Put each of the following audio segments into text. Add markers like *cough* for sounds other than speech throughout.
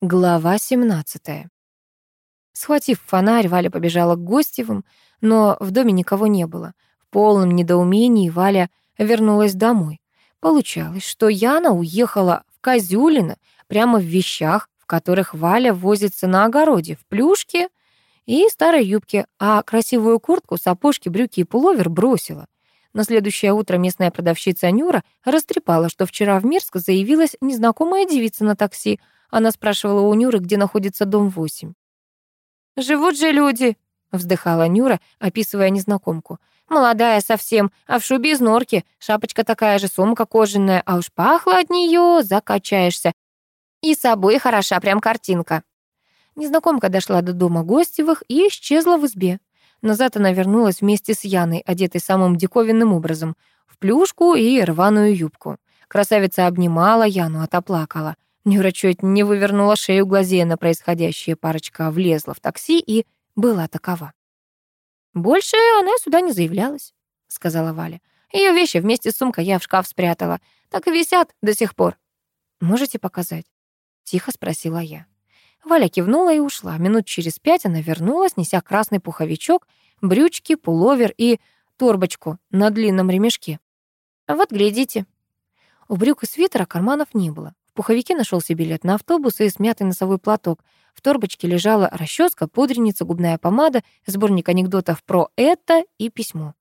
Глава 17. Схватив фонарь, Валя побежала к Гостевым, но в доме никого не было. В полном недоумении Валя вернулась домой. Получалось, что Яна уехала в Козюлино прямо в вещах, в которых Валя возится на огороде, в плюшке и старой юбке, а красивую куртку, сапожки, брюки и пуловер бросила. На следующее утро местная продавщица Нюра растрепала, что вчера в Мирск заявилась незнакомая девица на такси — она спрашивала у Нюры, где находится дом 8. «Живут же люди», — вздыхала Нюра, описывая незнакомку. «Молодая совсем, а в шубе из норки, шапочка такая же, сумка кожаная, а уж пахло от нее, закачаешься. И собой хороша, прям картинка». Незнакомка дошла до дома Гостевых и исчезла в избе. Назад она вернулась вместе с Яной, одетой самым диковинным образом, в плюшку и рваную юбку. Красавица обнимала Яну, отоплакала. Нюра чуть не вывернула шею, глазея на происходящее. Парочка влезла в такси и была такова. «Больше она сюда не заявлялась», — сказала Валя. Ее вещи вместе с сумкой я в шкаф спрятала. Так и висят до сих пор. Можете показать?» — тихо спросила я. Валя кивнула и ушла. Минут через пять она вернулась, неся красный пуховичок, брючки, пуловер и торбочку на длинном ремешке. «Вот, глядите». У брюк и свитера карманов не было пуховике нашелся билет на автобус и смятый носовой платок. В торбочке лежала расческа, пудреница, губная помада, сборник анекдотов про это и письмо.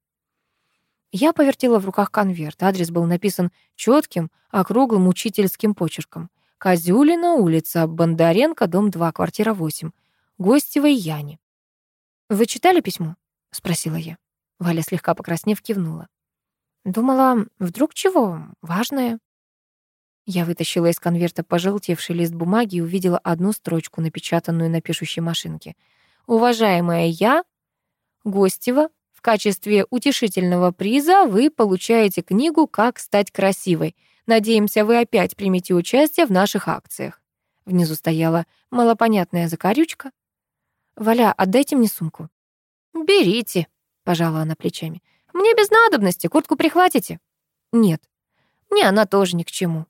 Я повертела в руках конверт. Адрес был написан четким, округлым учительским почерком. Козюлина, улица Бондаренко, дом 2, квартира 8. Гостевой Яне. «Вы читали письмо?» — спросила я. Валя, слегка покраснев, кивнула. Думала, вдруг чего важное. Я вытащила из конверта пожелтевший лист бумаги и увидела одну строчку, напечатанную на пишущей машинке. «Уважаемая я, Гостева, в качестве утешительного приза вы получаете книгу «Как стать красивой». Надеемся, вы опять примете участие в наших акциях». Внизу стояла малопонятная закорючка. «Валя, отдайте мне сумку». «Берите», — пожала она плечами. «Мне без надобности, куртку прихватите?» «Нет, мне она тоже ни к чему».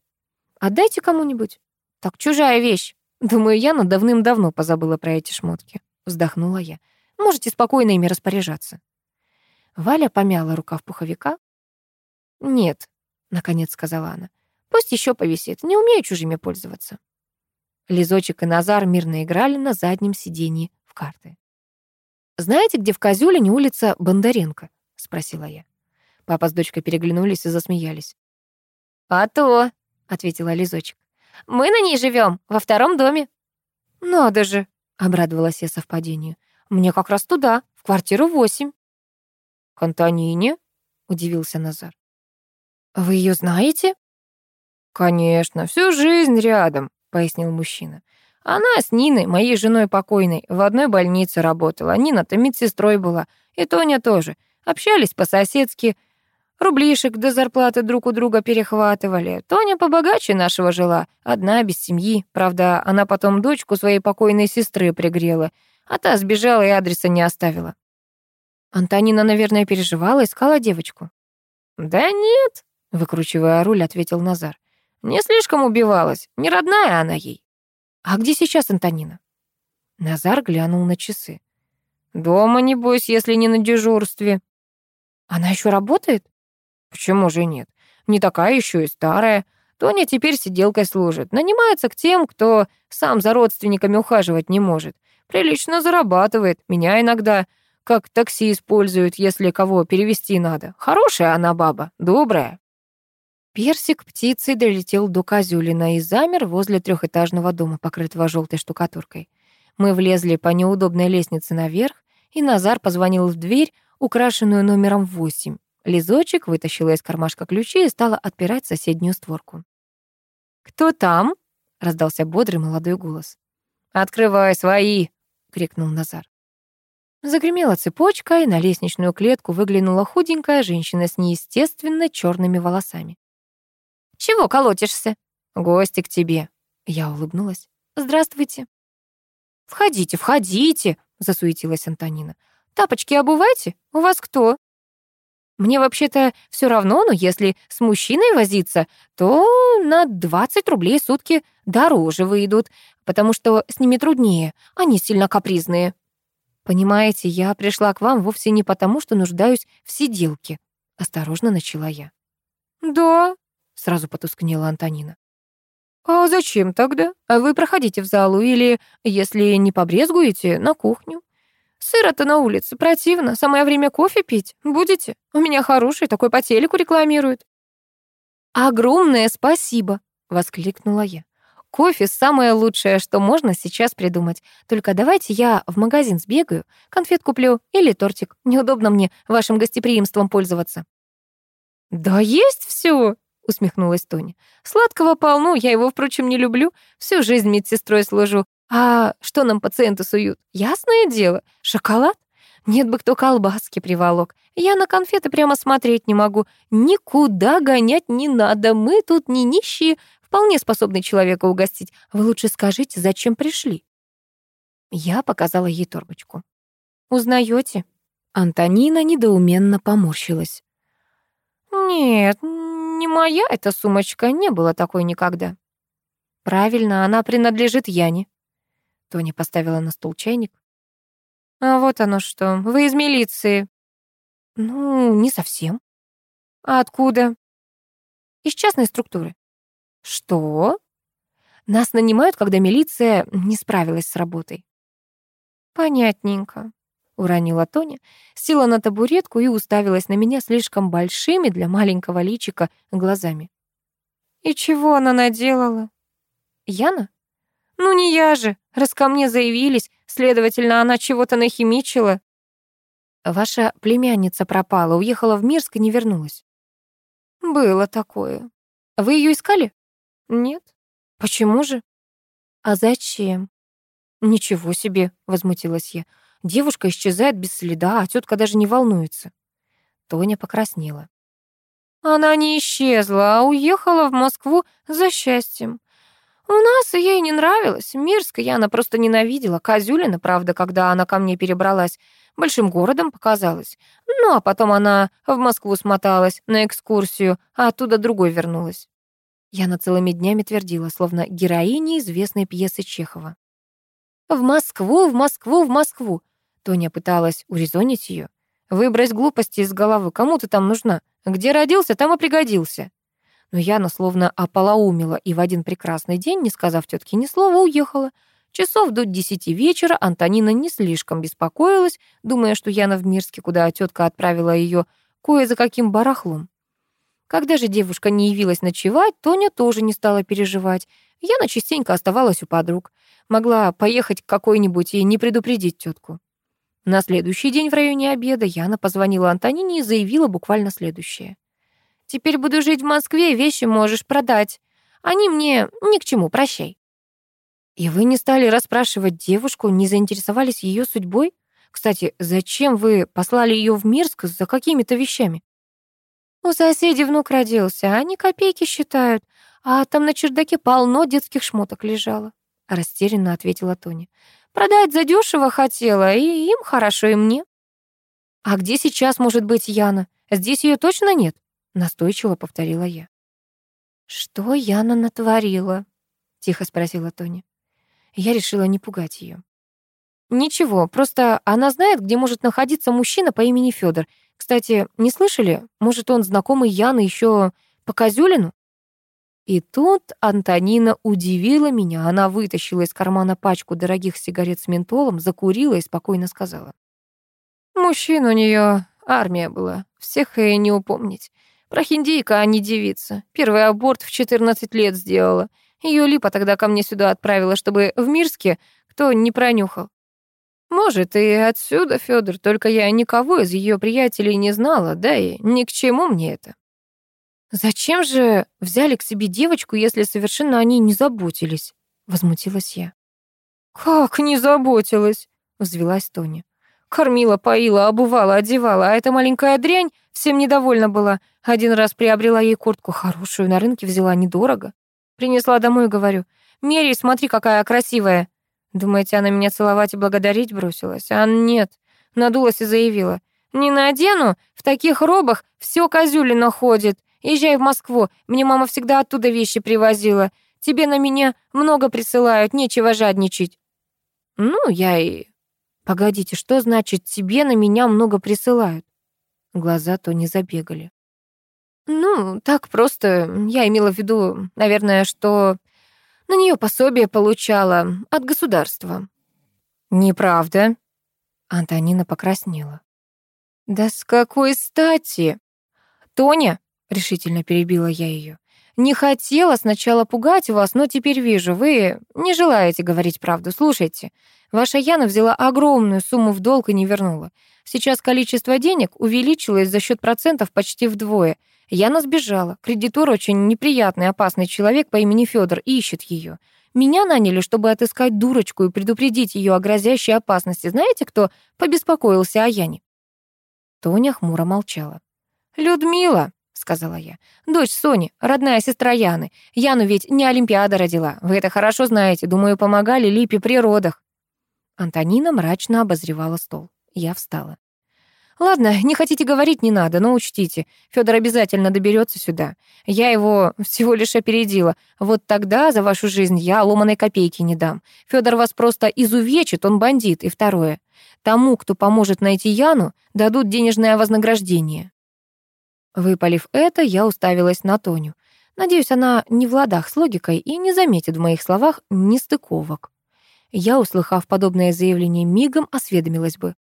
Отдайте кому-нибудь. Так чужая вещь. Думаю, Яна давным-давно позабыла про эти шмотки. Вздохнула я. Можете спокойно ими распоряжаться. Валя помяла рукав пуховика. «Нет», — наконец сказала она. «Пусть еще повисит. Не умею чужими пользоваться». Лизочек и Назар мирно играли на заднем сиденье в карты. «Знаете, где в Козюлине улица Бондаренко?» — спросила я. Папа с дочкой переглянулись и засмеялись. «А то!» — ответила Лизочек. «Мы на ней живем, во втором доме». «Надо же!» — обрадовалась я совпадению. «Мне как раз туда, в квартиру восемь». «К Антонине?» — удивился Назар. «Вы ее знаете?» «Конечно, всю жизнь рядом», — пояснил мужчина. «Она с Ниной, моей женой покойной, в одной больнице работала. Нина-то медсестрой была, и Тоня тоже. Общались по-соседски, Рублишек до зарплаты друг у друга перехватывали. Тоня побогаче нашего жила, одна, без семьи. Правда, она потом дочку своей покойной сестры пригрела, а та сбежала и адреса не оставила. Антонина, наверное, переживала, искала девочку. «Да нет», — выкручивая руль, ответил Назар. «Не слишком убивалась, не родная она ей». «А где сейчас Антонина?» Назар глянул на часы. «Дома, небось, если не на дежурстве». «Она еще работает?» Почему же нет? Не такая еще и старая. Тоня теперь сиделкой служит. Нанимается к тем, кто сам за родственниками ухаживать не может. Прилично зарабатывает. Меня иногда как такси используют, если кого перевести надо. Хорошая она баба, добрая. Персик птицей долетел до Козюлина и замер возле трехэтажного дома, покрытого желтой штукатуркой. Мы влезли по неудобной лестнице наверх, и Назар позвонил в дверь, украшенную номером восемь. Лизочек вытащила из кармашка ключи и стала отпирать соседнюю створку. «Кто там?» — раздался бодрый молодой голос. «Открывай свои!» — крикнул Назар. Загремела цепочка, и на лестничную клетку выглянула худенькая женщина с неестественно черными волосами. «Чего колотишься?» «Гости к тебе». Я улыбнулась. «Здравствуйте». «Входите, входите», — засуетилась Антонина. «Тапочки обувайте? У вас кто?» Мне вообще-то все равно, но если с мужчиной возиться, то на 20 рублей сутки дороже выйдут, потому что с ними труднее, они сильно капризные. Понимаете, я пришла к вам вовсе не потому, что нуждаюсь в сиделке. Осторожно начала я. Да, сразу потускнела Антонина. А зачем тогда? Вы проходите в залу или, если не побрезгуете, на кухню. Сыро-то на улице, противно. Самое время кофе пить. Будете? У меня хороший, такой по телеку рекламируют. Огромное спасибо, воскликнула я. Кофе — самое лучшее, что можно сейчас придумать. Только давайте я в магазин сбегаю, конфет куплю или тортик. Неудобно мне вашим гостеприимством пользоваться». «Да есть все, усмехнулась Тоня. «Сладкого полно, я его, впрочем, не люблю. Всю жизнь медсестрой служу. А что нам пациенты суют? Ясное дело, шоколад? Нет бы кто колбаски приволок. Я на конфеты прямо смотреть не могу. Никуда гонять не надо. Мы тут не нищие, вполне способный человека угостить. Вы лучше скажите, зачем пришли?» Я показала ей торбочку. «Узнаете?» Антонина недоуменно поморщилась. «Нет, не моя эта сумочка, не было такой никогда». «Правильно, она принадлежит Яне». Тоня поставила на стол чайник. «А вот оно что, вы из милиции?» «Ну, не совсем». «А откуда?» «Из частной структуры». Что? Нас нанимают, когда милиция не справилась с работой. Понятненько, уронила Тоня, села на табуретку и уставилась на меня слишком большими для маленького личика глазами. И чего она наделала? Яна? Ну не я же, раз ко мне заявились, следовательно, она чего-то нахимичила. Ваша племянница пропала, уехала в Мирск и не вернулась. Было такое. Вы ее искали? Нет. Почему же? А зачем? Ничего себе, возмутилась я. Девушка исчезает без следа, а тетка даже не волнуется. Тоня покраснела. Она не исчезла, а уехала в Москву за счастьем. У нас ей не нравилось. Мирск я она просто ненавидела. Козюлина, правда, когда она ко мне перебралась, большим городом показалась. Ну, а потом она в Москву смоталась на экскурсию, а оттуда другой вернулась. Яна целыми днями твердила, словно героиня известной пьесы Чехова. «В Москву, в Москву, в Москву!» Тоня пыталась урезонить ее. «Выбрось глупости из головы, кому ты там нужна? Где родился, там и пригодился». Но Яна словно ополоумила и в один прекрасный день, не сказав тетке ни слова, уехала. Часов до десяти вечера Антонина не слишком беспокоилась, думая, что Яна в Мирске, куда тетка отправила ее кое за каким барахлом. Когда же девушка не явилась ночевать, Тоня тоже не стала переживать. Яна частенько оставалась у подруг. Могла поехать к какой-нибудь и не предупредить тетку. На следующий день в районе обеда Яна позвонила Антонине и заявила буквально следующее. «Теперь буду жить в Москве, вещи можешь продать. Они мне ни к чему, прощай». «И вы не стали расспрашивать девушку, не заинтересовались ее судьбой? Кстати, зачем вы послали ее в Мирск за какими-то вещами?» У соседей внук родился, они копейки считают, а там на чердаке полно детских шмоток лежало. Растерянно ответила Тоня. Продать задешево хотела, и им хорошо, и мне. А где сейчас может быть Яна? Здесь ее точно нет? Настойчиво повторила я. Что Яна натворила? Тихо спросила Тоня. Я решила не пугать ее. Ничего, просто она знает, где может находиться мужчина по имени Федор, кстати, не слышали? Может, он знакомый Яны еще по Козюлину? И тут Антонина удивила меня. Она вытащила из кармана пачку дорогих сигарет с ментолом, закурила и спокойно сказала. Мужчин у нее армия была, всех и не упомнить. Прохиндейка, а не девица. Первый аборт в 14 лет сделала. Ее Липа тогда ко мне сюда отправила, чтобы в Мирске кто не пронюхал. Может, и отсюда, Федор, только я никого из ее приятелей не знала, да и ни к чему мне это. Зачем же взяли к себе девочку, если совершенно о ней не заботились? Возмутилась я. Как не заботилась? Взвелась Тоня. Кормила, поила, обувала, одевала, а эта маленькая дрянь всем недовольна была. Один раз приобрела ей куртку хорошую, на рынке взяла недорого. Принесла домой и говорю, «Мерей, смотри, какая красивая». Думаете, она меня целовать и благодарить бросилась? А нет, надулась и заявила. «Не надену, в таких робах все козюлина ходит. Езжай в Москву, мне мама всегда оттуда вещи привозила. Тебе на меня много присылают, нечего жадничать». «Ну, я и...» «Погодите, что значит тебе на меня много присылают?» Глаза то не забегали. «Ну, так просто. Я имела в виду, наверное, что на нее пособие получала от государства». «Неправда». Антонина покраснела. «Да с какой стати?» «Тоня», — решительно перебила я ее, «не хотела сначала пугать вас, но теперь вижу, вы не желаете говорить правду. Слушайте, ваша Яна взяла огромную сумму в долг и не вернула. Сейчас количество денег увеличилось за счет процентов почти вдвое. Яна сбежала. Кредитор очень неприятный, опасный человек по имени Федор ищет ее. Меня наняли, чтобы отыскать дурочку и предупредить ее о грозящей опасности. Знаете, кто побеспокоился о Яне?» Тоня хмуро молчала. «Людмила», — сказала я, — «дочь Сони, родная сестра Яны. Яну ведь не Олимпиада родила. Вы это хорошо знаете. Думаю, помогали Липе при родах». Антонина мрачно обозревала стол. Я встала. Ладно, не хотите говорить, не надо, но учтите, Федор обязательно доберется сюда. Я его *laughs* всего лишь опередила. Вот тогда за вашу жизнь я ломаной копейки не дам. Федор вас просто изувечит, он бандит. И второе. Тому, кто поможет найти Яну, дадут денежное вознаграждение. Выпалив это, я уставилась на Тоню. Надеюсь, она не в ладах с логикой и не заметит в моих словах нестыковок. Я, услыхав подобное заявление, мигом осведомилась бы.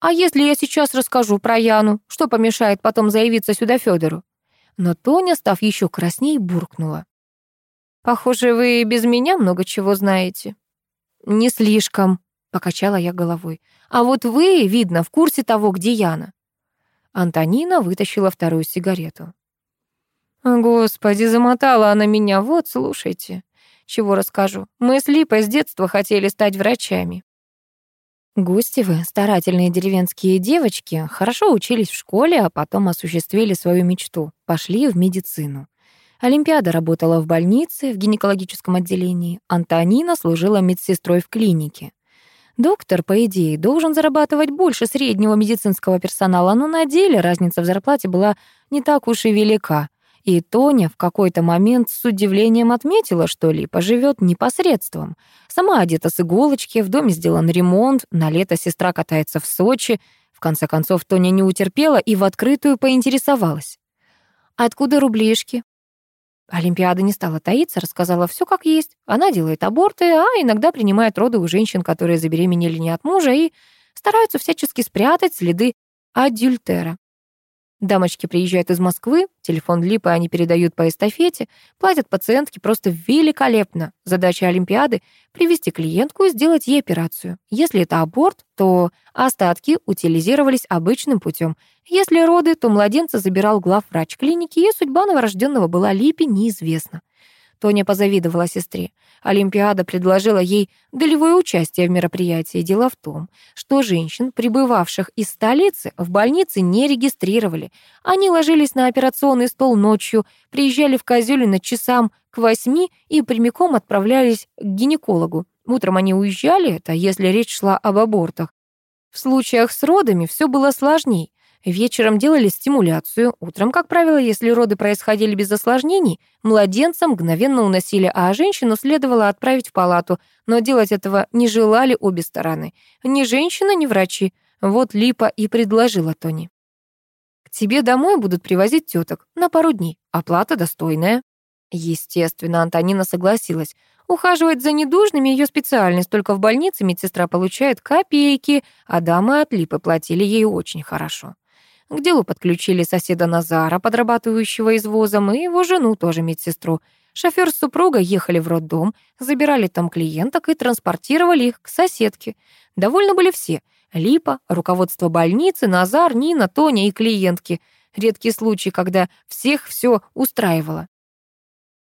А если я сейчас расскажу про Яну, что помешает потом заявиться сюда Федору? Но Тоня, став еще красней, буркнула. «Похоже, вы без меня много чего знаете». «Не слишком», — покачала я головой. «А вот вы, видно, в курсе того, где Яна». Антонина вытащила вторую сигарету. «Господи, замотала она меня, вот, слушайте. Чего расскажу? Мы с Липой с детства хотели стать врачами. Густевы, старательные деревенские девочки, хорошо учились в школе, а потом осуществили свою мечту, пошли в медицину. Олимпиада работала в больнице, в гинекологическом отделении. Антонина служила медсестрой в клинике. Доктор, по идее, должен зарабатывать больше среднего медицинского персонала, но на деле разница в зарплате была не так уж и велика. И Тоня в какой-то момент с удивлением отметила, что Липа живет непосредством. Сама одета с иголочки, в доме сделан ремонт, на лето сестра катается в Сочи. В конце концов, Тоня не утерпела и в открытую поинтересовалась. «Откуда рублишки?» Олимпиада не стала таиться, рассказала все как есть. Она делает аборты, а иногда принимает роды у женщин, которые забеременели не от мужа и стараются всячески спрятать следы адюльтера. Дамочки приезжают из Москвы, телефон Липы они передают по эстафете, платят пациентке просто великолепно. Задача Олимпиады — привести клиентку и сделать ей операцию. Если это аборт, то остатки утилизировались обычным путем. Если роды, то младенца забирал главврач клиники, и судьба новорожденного была Липе неизвестна. Тоня позавидовала сестре. Олимпиада предложила ей долевое участие в мероприятии. Дело в том, что женщин, прибывавших из столицы, в больнице не регистрировали. Они ложились на операционный стол ночью, приезжали в Козёлино часам к восьми и прямиком отправлялись к гинекологу. Утром они уезжали, это если речь шла об абортах. В случаях с родами все было сложней. Вечером делали стимуляцию. Утром, как правило, если роды происходили без осложнений, младенца мгновенно уносили, а женщину следовало отправить в палату. Но делать этого не желали обе стороны. Ни женщина, ни врачи. Вот Липа и предложила Тони. «К тебе домой будут привозить теток на пару дней. Оплата достойная». Естественно, Антонина согласилась. Ухаживать за недужными ее специальность, только в больнице медсестра получает копейки, а дамы от Липы платили ей очень хорошо. К делу подключили соседа Назара, подрабатывающего извозом, и его жену, тоже медсестру. Шофёр с супругой ехали в роддом, забирали там клиенток и транспортировали их к соседке. Довольны были все. Липа, руководство больницы, Назар, Нина, Тоня и клиентки. Редкий случай, когда всех все устраивало.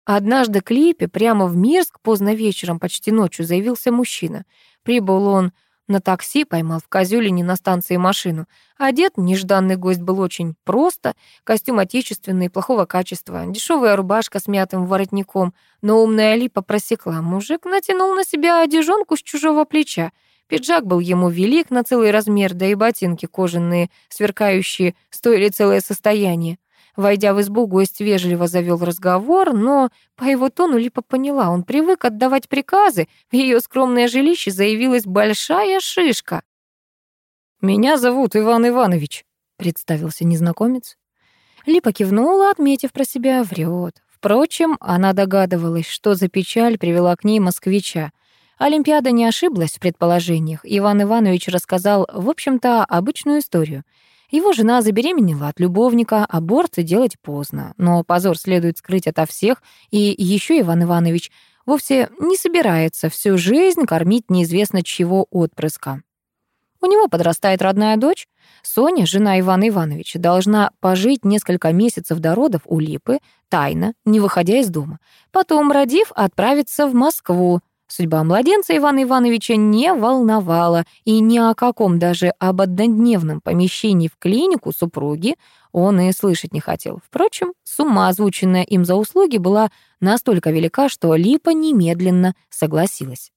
Однажды к Липе прямо в Мирск поздно вечером, почти ночью, заявился мужчина. Прибыл он на такси поймал в Козюлине на станции машину. Одет нежданный гость был очень просто. Костюм отечественный, плохого качества, дешевая рубашка с мятым воротником. Но умная Липа просекла. Мужик натянул на себя одежонку с чужого плеча. Пиджак был ему велик на целый размер, да и ботинки кожаные, сверкающие, стоили целое состояние. Войдя в избу, гость вежливо завел разговор, но по его тону Липа поняла, он привык отдавать приказы, в ее скромное жилище заявилась большая шишка. «Меня зовут Иван Иванович», — представился незнакомец. Липа кивнула, отметив про себя, врет. Впрочем, она догадывалась, что за печаль привела к ней москвича. Олимпиада не ошиблась в предположениях. Иван Иванович рассказал, в общем-то, обычную историю. Его жена забеременела от любовника, аборт делать поздно. Но позор следует скрыть ото всех, и еще Иван Иванович вовсе не собирается всю жизнь кормить неизвестно чего отпрыска. У него подрастает родная дочь. Соня, жена Ивана Ивановича, должна пожить несколько месяцев до родов у Липы, тайно, не выходя из дома. Потом, родив, отправиться в Москву, Судьба младенца Ивана Ивановича не волновала, и ни о каком даже об однодневном помещении в клинику супруги он и слышать не хотел. Впрочем, сумма, озвученная им за услуги, была настолько велика, что Липа немедленно согласилась.